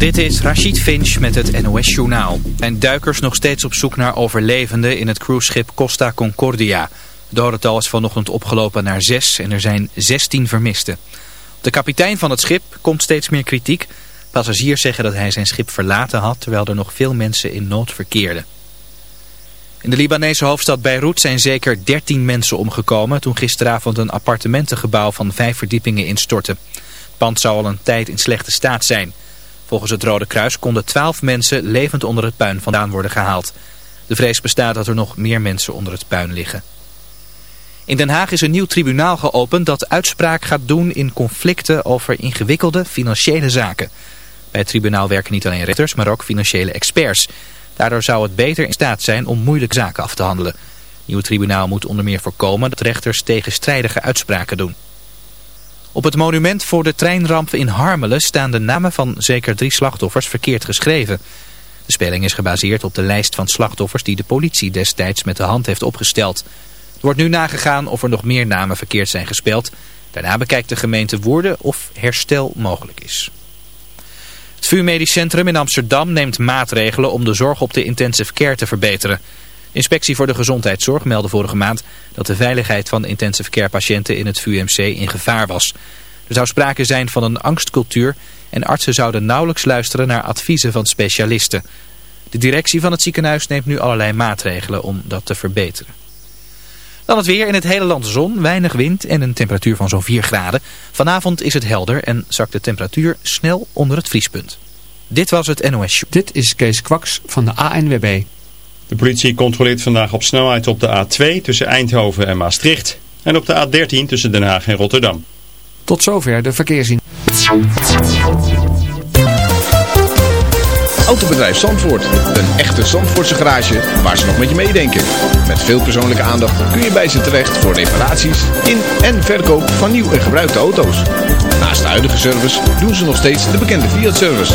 Dit is Rachid Finch met het NOS-journaal. En duikers nog steeds op zoek naar overlevenden in het cruiseschip Costa Concordia. Het dodental is vanochtend opgelopen naar zes en er zijn 16 vermisten. De kapitein van het schip komt steeds meer kritiek. Passagiers zeggen dat hij zijn schip verlaten had... terwijl er nog veel mensen in nood verkeerden. In de Libanese hoofdstad Beirut zijn zeker 13 mensen omgekomen... toen gisteravond een appartementengebouw van vijf verdiepingen instortte. Het pand zou al een tijd in slechte staat zijn... Volgens het Rode Kruis konden twaalf mensen levend onder het puin vandaan worden gehaald. De vrees bestaat dat er nog meer mensen onder het puin liggen. In Den Haag is een nieuw tribunaal geopend dat uitspraak gaat doen in conflicten over ingewikkelde financiële zaken. Bij het tribunaal werken niet alleen rechters, maar ook financiële experts. Daardoor zou het beter in staat zijn om moeilijke zaken af te handelen. Het nieuwe tribunaal moet onder meer voorkomen dat rechters tegenstrijdige uitspraken doen. Op het monument voor de treinramp in Harmelen staan de namen van zeker drie slachtoffers verkeerd geschreven. De spelling is gebaseerd op de lijst van slachtoffers die de politie destijds met de hand heeft opgesteld. Er wordt nu nagegaan of er nog meer namen verkeerd zijn gespeld. Daarna bekijkt de gemeente woorden of herstel mogelijk is. Het VU Medisch Centrum in Amsterdam neemt maatregelen om de zorg op de intensive care te verbeteren. Inspectie voor de Gezondheidszorg meldde vorige maand dat de veiligheid van intensive care patiënten in het VUMC in gevaar was. Er zou sprake zijn van een angstcultuur en artsen zouden nauwelijks luisteren naar adviezen van specialisten. De directie van het ziekenhuis neemt nu allerlei maatregelen om dat te verbeteren. Dan het weer in het hele land zon, weinig wind en een temperatuur van zo'n 4 graden. Vanavond is het helder en zakt de temperatuur snel onder het vriespunt. Dit was het NOS. Dit is Kees Kwaks van de ANWB. De politie controleert vandaag op snelheid op de A2 tussen Eindhoven en Maastricht. En op de A13 tussen Den Haag en Rotterdam. Tot zover de verkeerszien. Autobedrijf Zandvoort. Een echte Zandvoortse garage waar ze nog met je meedenken. Met veel persoonlijke aandacht kun je bij ze terecht voor reparaties in en verkoop van nieuw en gebruikte auto's. Naast de huidige service doen ze nog steeds de bekende Fiat-service.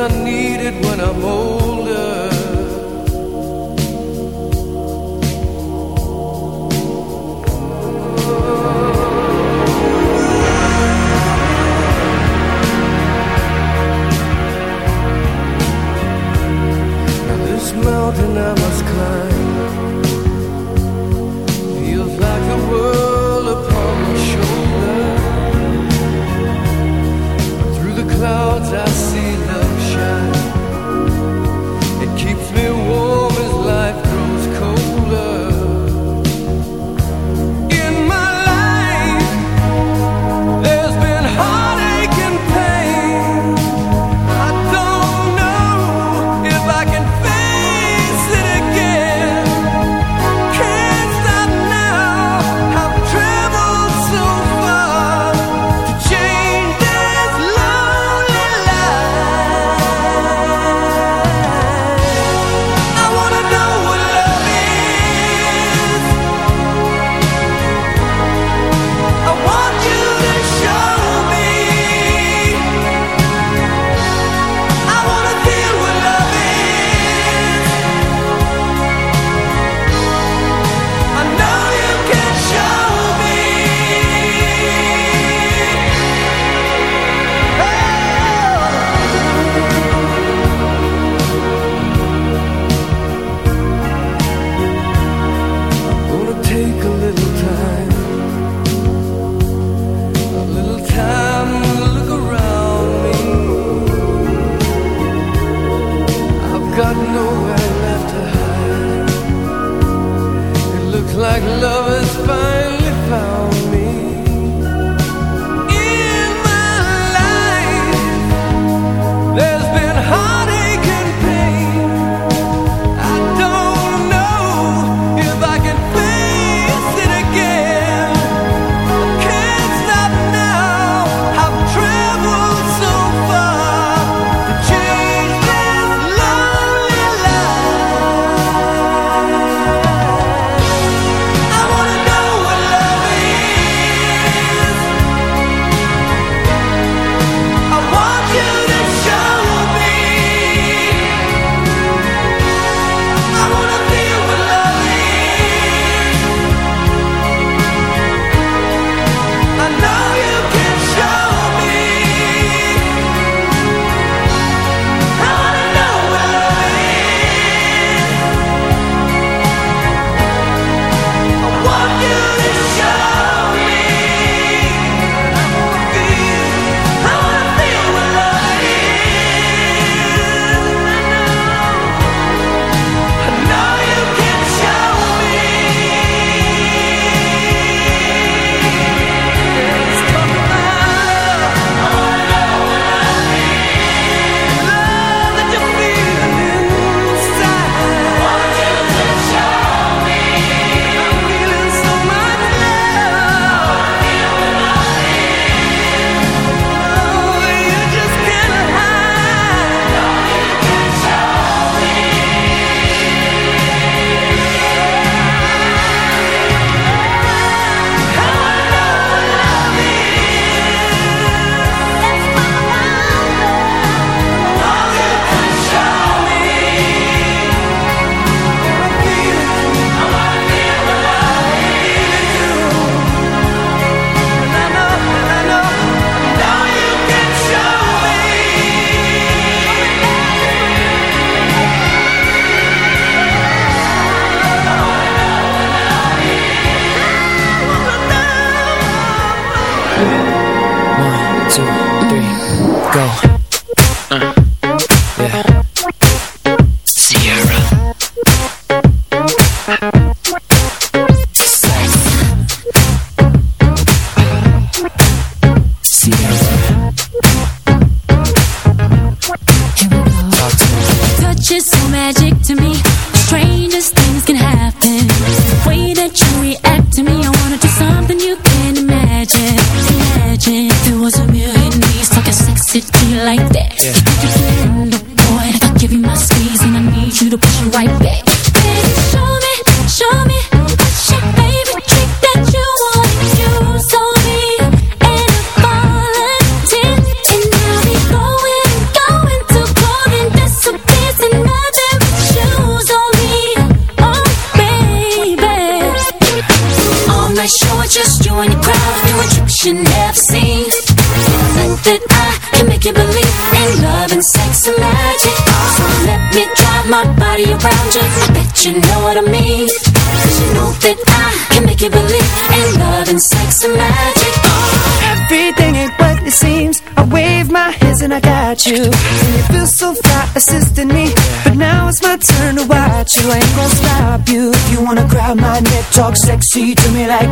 I need it when I'm older. Now this mountain I must climb feels like the world upon my shoulder. Through the clouds I see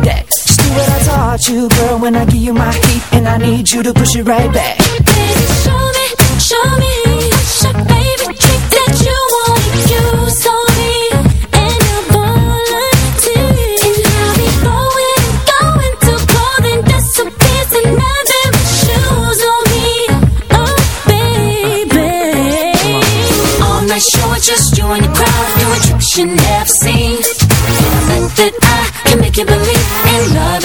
like Just do what I taught you, girl, when I give you my heat And I need you to push it right back. Baby, show me, show me. Such a baby trick that you want. Use on me and your volatility And I'll be going, going too cold And disappear. And I'm shoes on me. Oh, baby. All night show, it's just you and the crowd. Doing tricks you never seen Think that I can make you believe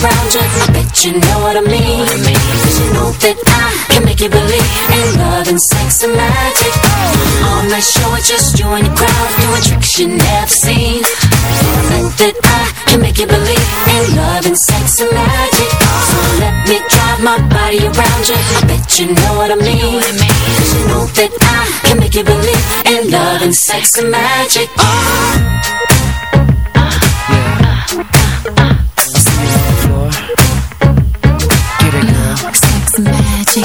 Around you. I bet you know what I mean. Cause you know that I can make you believe In love and sex and magic. All night show with just you and your crowd. Doing tricks you never seen. Think that I can make you believe In love and sex and magic. So let me drive my body around you. I bet you know what I mean. Cause you know that I can make you believe In love and sex and magic. Get 106.9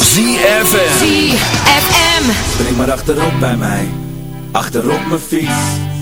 ZFM. ZFM. Spring maar achterop bij mij, achterop mijn fiets.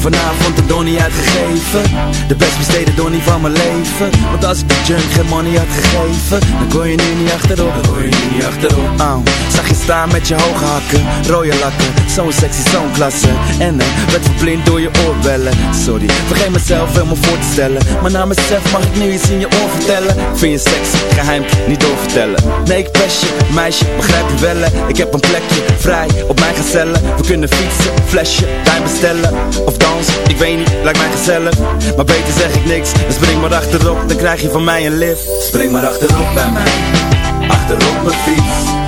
Vanavond de donnie uitgegeven. De best besteden donnie van mijn leven. Want als ik de junk geen money had gegeven Dan kon je nu niet achterop Dan kon je niet achterop staan met je hoge hakken Rode lakken Zo'n sexy, zo'n klasse. En eh, werd verblind door je oorbellen. Sorry, vergeet mezelf helemaal voor te stellen. Maar na mezelf mag ik nu iets in je oor vertellen. Vind je sexy, geheim, niet doorvertellen. Nee, ik je, meisje, begrijp je wel? Ik heb een plekje, vrij, op mijn gezellen. We kunnen fietsen, flesje, tuin bestellen. Of dans, ik weet niet, lijkt mij gezellig Maar beter zeg ik niks, dus spring maar achterop. Dan krijg je van mij een lift. Spring maar achterop bij mij Achterop mijn fiets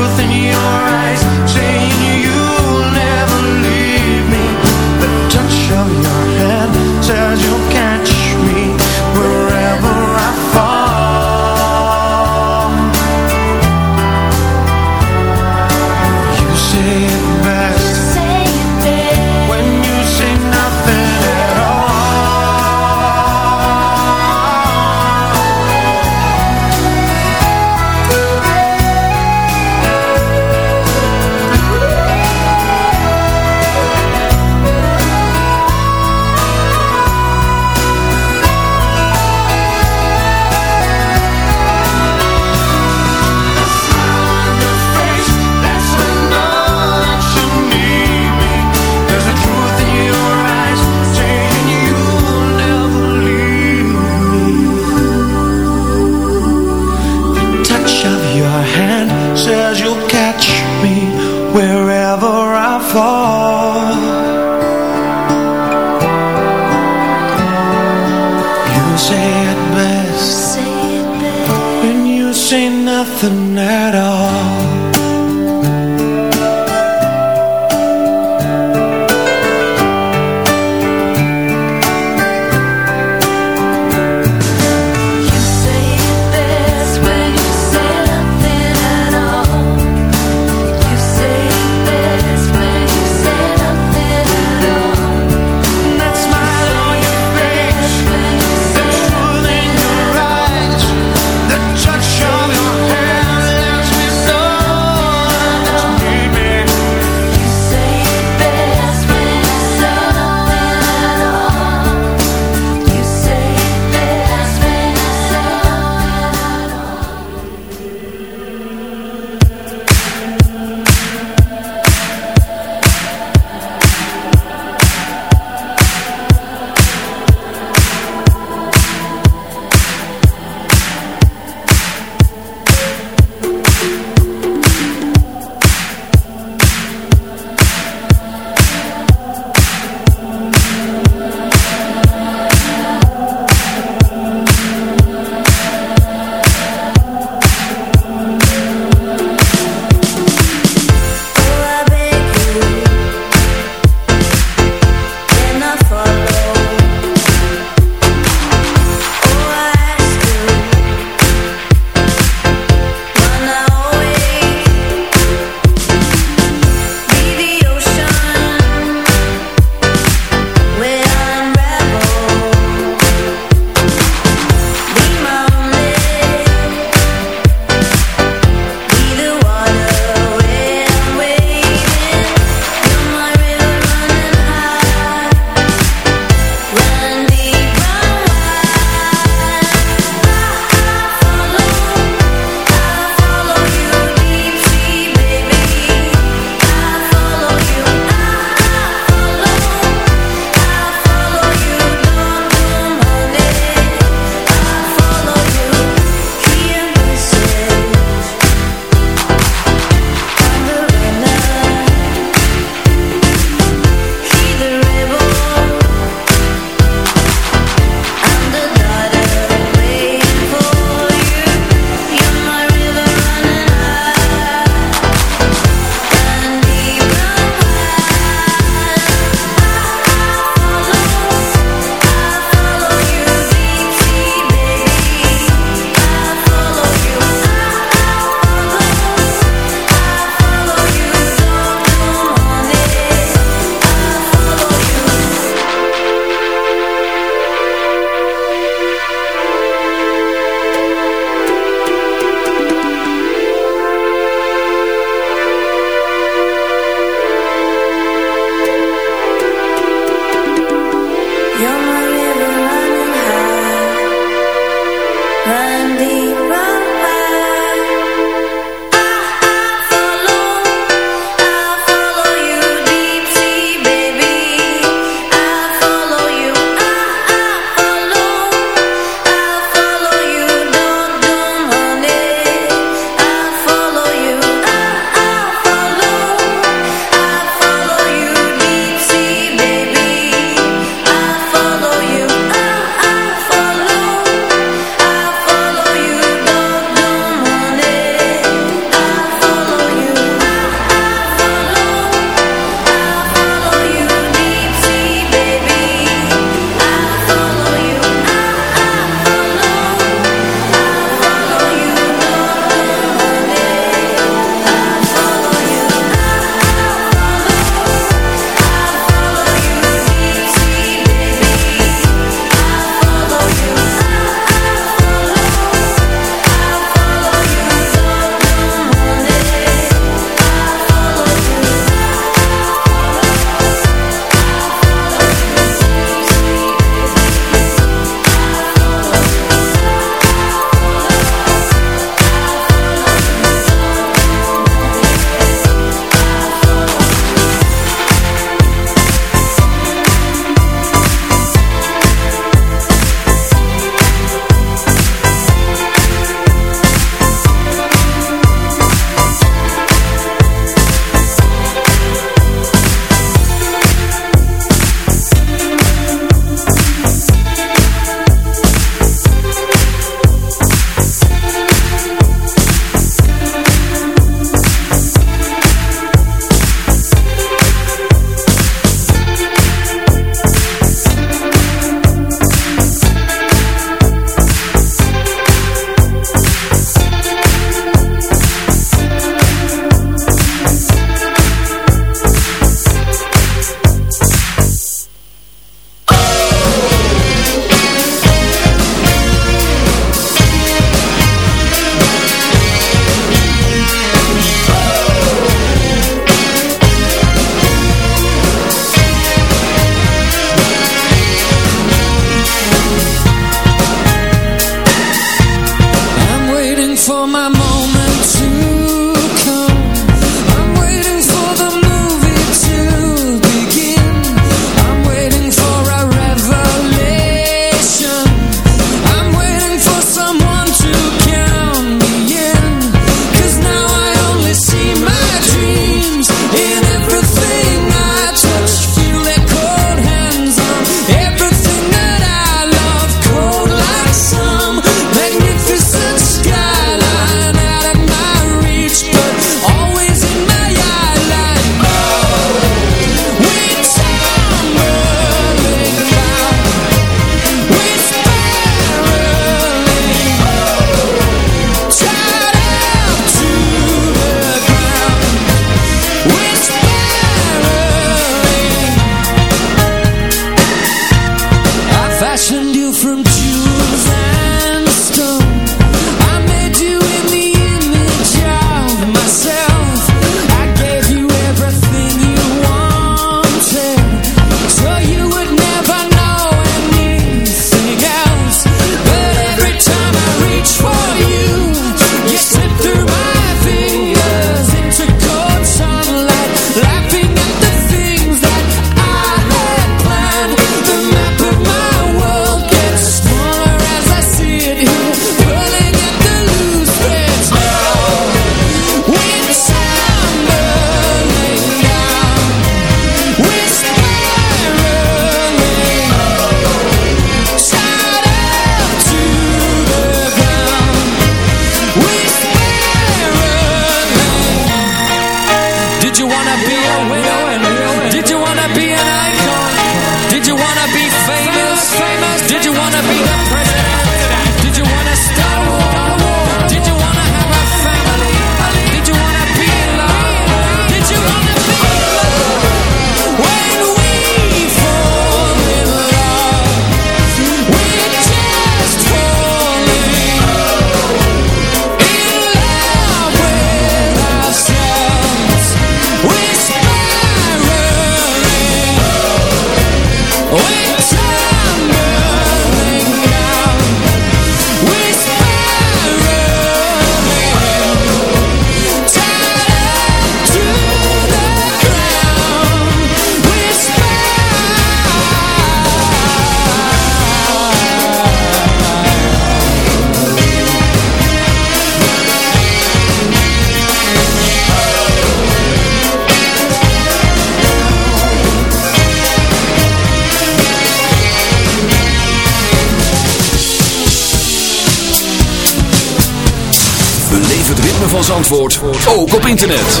ook op internet.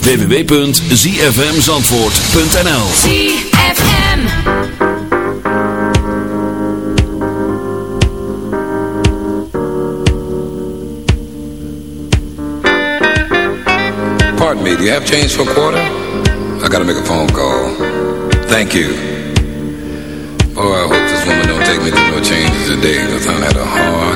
www.zfmzandvoort.nl ZFM. Pardon me, do you have change for a quarter? I gotta make a phone call. Thank you. Boy, I hope this woman don't take me to no changes today, because I've had a hard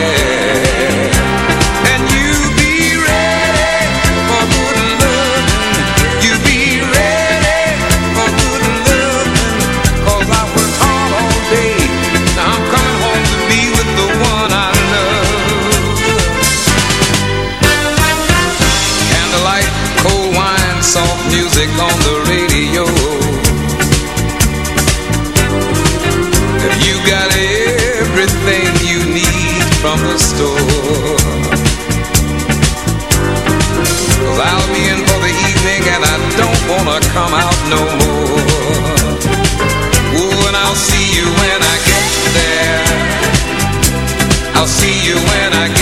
On the radio. You got everything you need from the I'll be in for the evening and I don't wanna come out no more. Ooh, and I'll see you when I get there. I'll see you when I get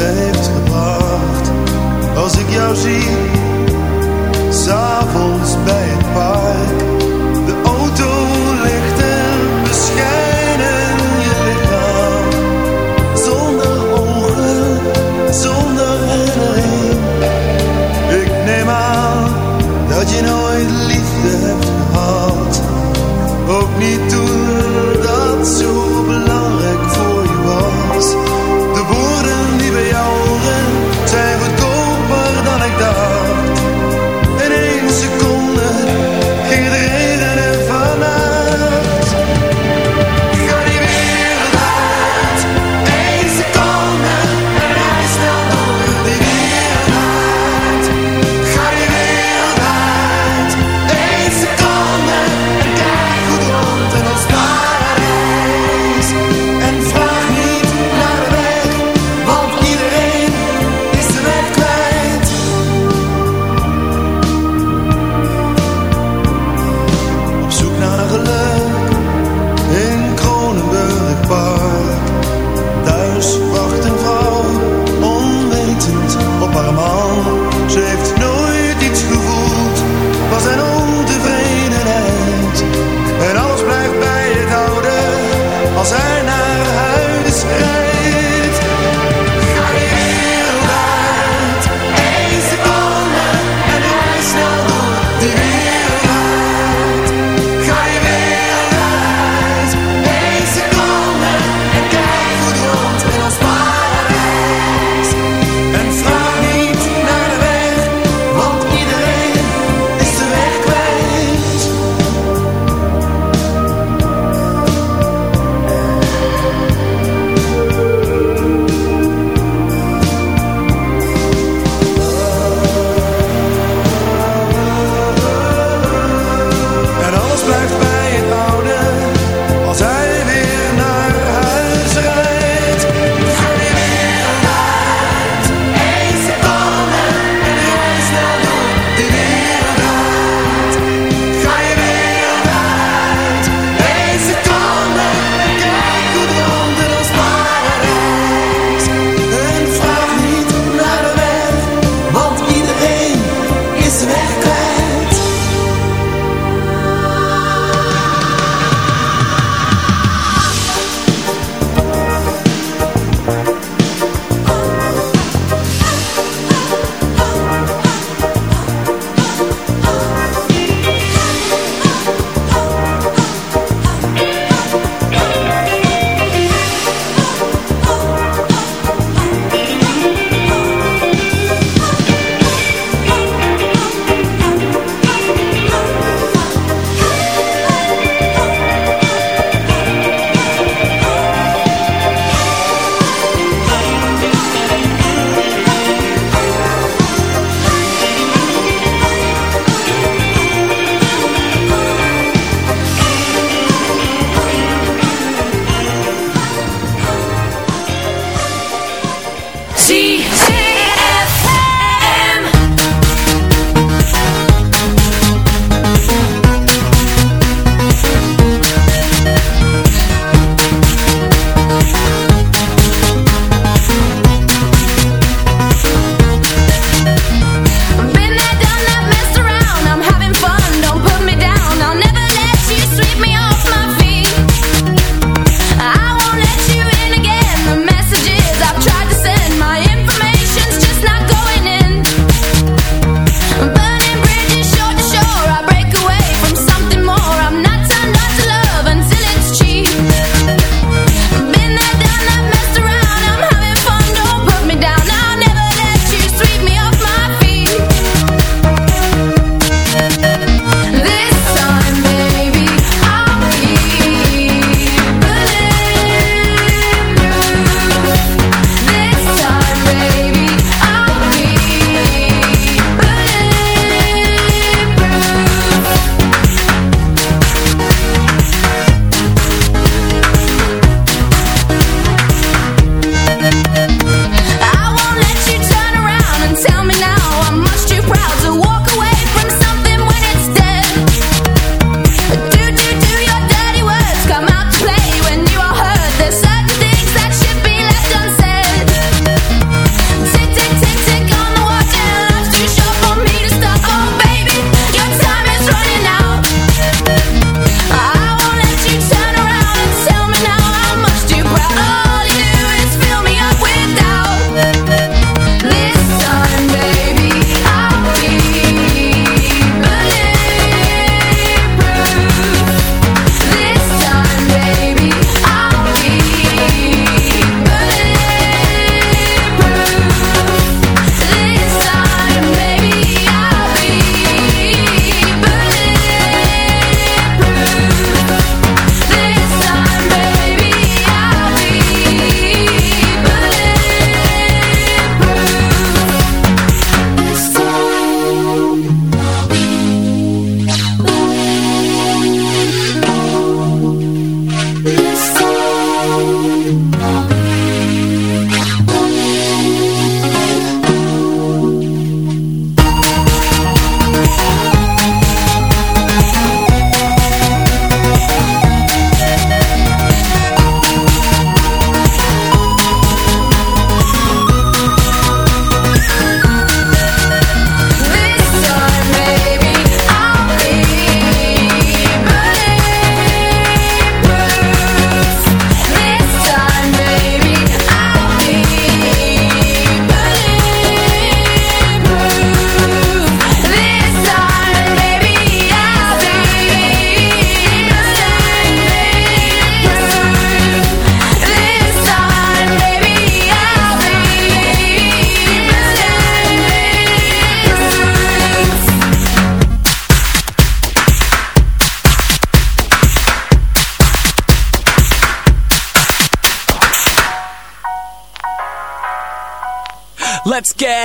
heeft gebracht. Als ik jou zie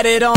it on.